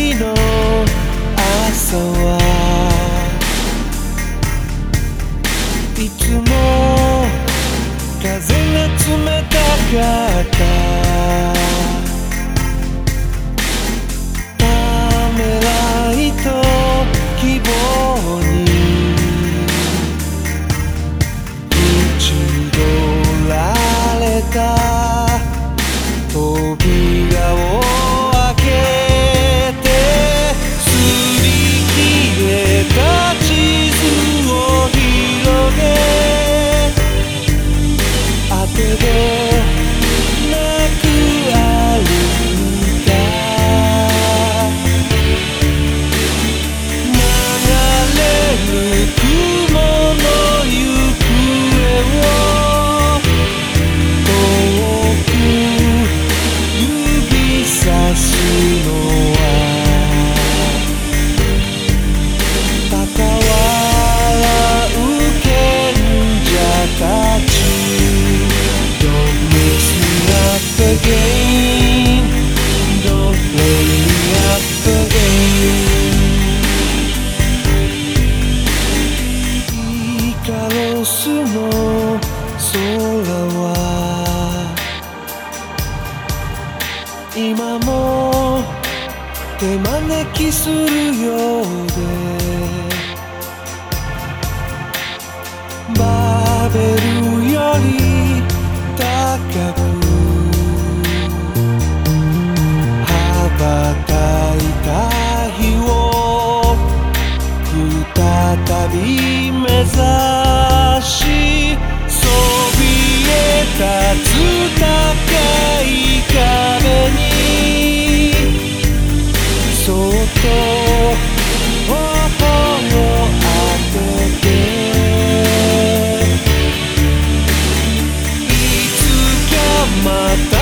日の朝はいつも風が冷たかった。今も手招きするようで。バーベルより高く羽ばたいた日を再び目指しそびえ立つ高い壁また